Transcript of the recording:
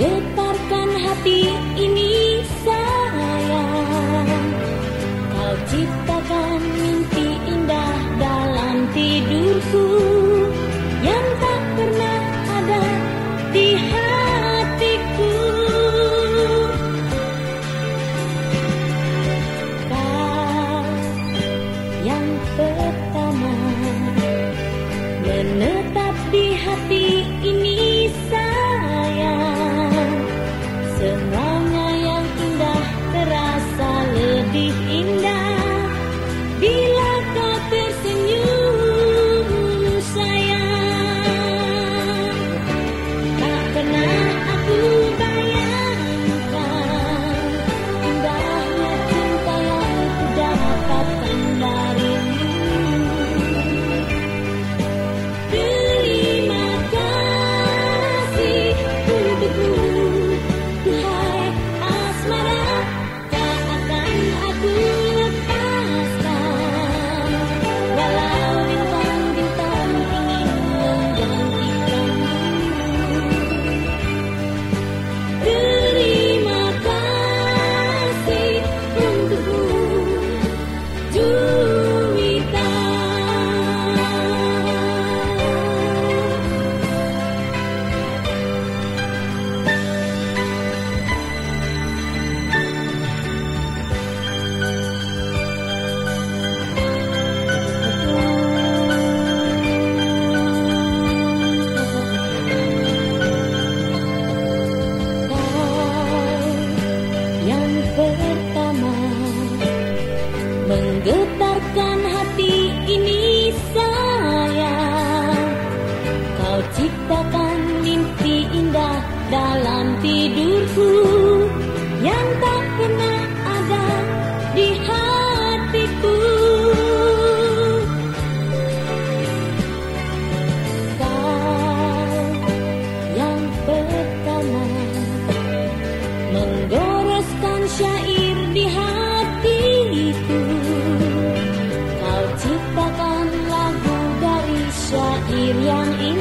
letarkan hati ini sayang. Kau ciptakan mimpi indah dalam tidurku Yang tak pernah ada di hatiku. Kau yang pertama Menetap di hati yang pertama Menggetarkan hati ini saya, Kau ciptakan mimpi indah dalam tidurku. 怎样？一。